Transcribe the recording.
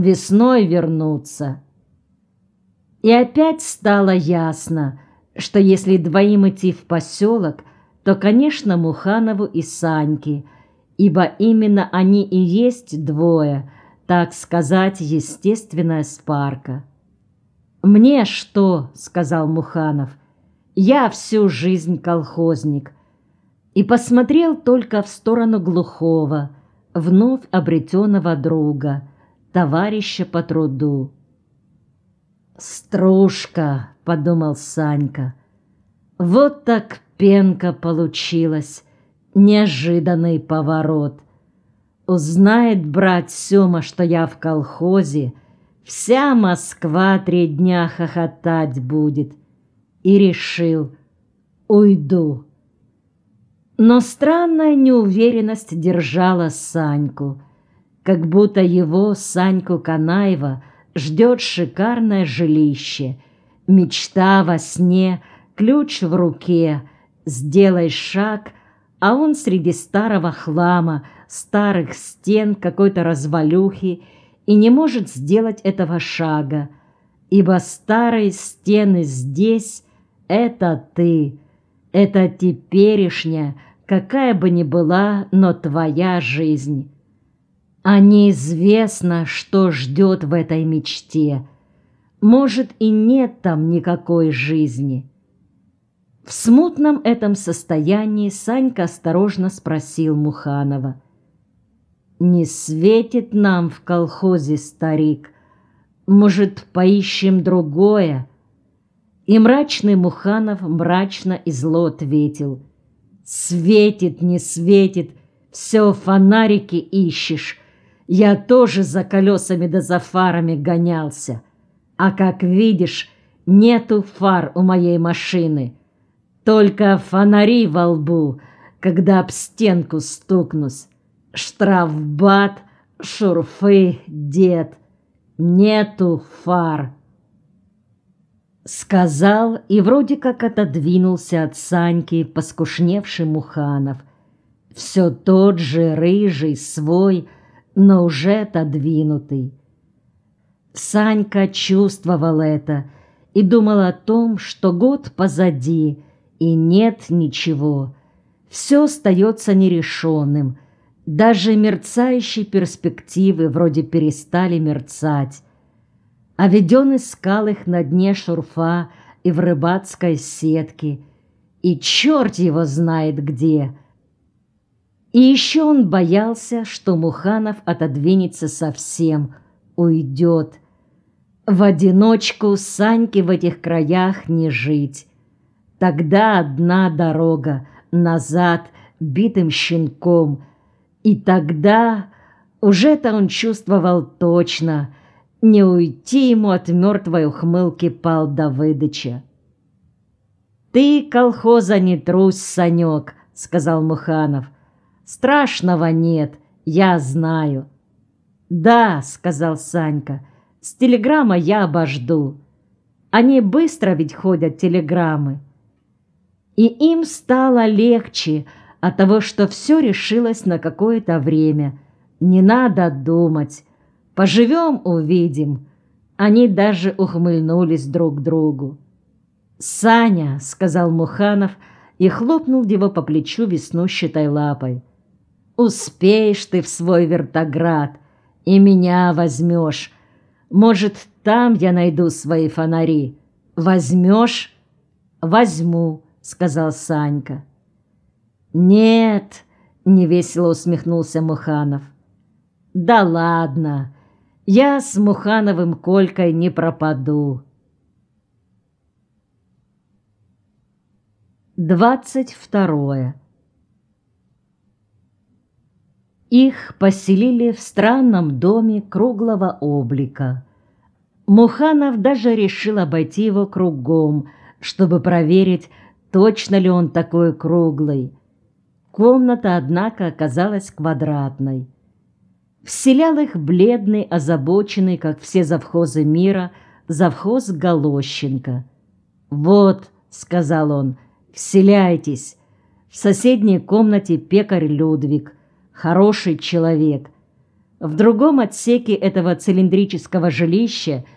весной вернутся. И опять стало ясно, что если двоим идти в поселок, то, конечно, Муханову и Саньке, ибо именно они и есть двое, так сказать, естественная спарка. «Мне что?» — сказал Муханов. «Я всю жизнь колхозник». И посмотрел только в сторону глухого, вновь обретенного друга, товарища по труду. «Стружка», — подумал Санька, — «вот так пенка получилась, неожиданный поворот. Узнает брат Сёма, что я в колхозе, вся Москва три дня хохотать будет». И решил, уйду. Но странная неуверенность держала Саньку, как будто его, Саньку Канаева, ждет шикарное жилище, мечта во сне, ключ в руке, сделай шаг, а он среди старого хлама, старых стен, какой-то развалюхи, и не может сделать этого шага, ибо старые стены здесь — это ты, это теперешняя, какая бы ни была, но твоя жизнь а неизвестно, что ждет в этой мечте. Может, и нет там никакой жизни. В смутном этом состоянии Санька осторожно спросил Муханова. «Не светит нам в колхозе, старик. Может, поищем другое?» И мрачный Муханов мрачно и зло ответил. «Светит, не светит, все фонарики ищешь, я тоже за колесами да за фарами гонялся. А как видишь, нету фар у моей машины. Только фонари во лбу, когда об стенку стукнусь. Штрафбат, шурфы, дед. Нету фар. Сказал и вроде как отодвинулся от Саньки поскушневший Муханов. Все тот же рыжий свой, но уже отодвинутый. Санька чувствовал это и думал о том, что год позади, и нет ничего. Все остается нерешенным. Даже мерцающие перспективы вроде перестали мерцать. А ведь он искал их на дне шурфа и в рыбацкой сетке, и черт его знает где — и еще он боялся, что Муханов отодвинется совсем, уйдет. В одиночку Саньке в этих краях не жить. Тогда одна дорога назад битым щенком. И тогда уже-то он чувствовал точно, не уйти ему от мертвой ухмылки Пал Давыдыча. «Ты колхоза не трусь, Санек», — сказал Муханов, — Страшного нет, я знаю. Да, сказал Санька, с телеграмма я обожду. Они быстро ведь ходят телеграммы. И им стало легче от того, что все решилось на какое-то время. Не надо думать. Поживем, увидим. Они даже ухмыльнулись друг другу. «Саня», — сказал Муханов и хлопнул его по плечу веснущатой лапой. Успеешь ты в свой вертоград, и меня возьмешь. Может, там я найду свои фонари. Возьмешь? Возьму, сказал Санька. Нет, невесело усмехнулся Муханов. Да ладно, я с Мухановым Колькой не пропаду. 22. Их поселили в странном доме круглого облика. Муханов даже решил обойти его кругом, чтобы проверить, точно ли он такой круглый. Комната, однако, оказалась квадратной. Вселял их бледный, озабоченный, как все завхозы мира, завхоз Голощенко. «Вот», — сказал он, — «вселяйтесь. В соседней комнате пекарь Людвиг — хороший человек. В другом отсеке этого цилиндрического жилища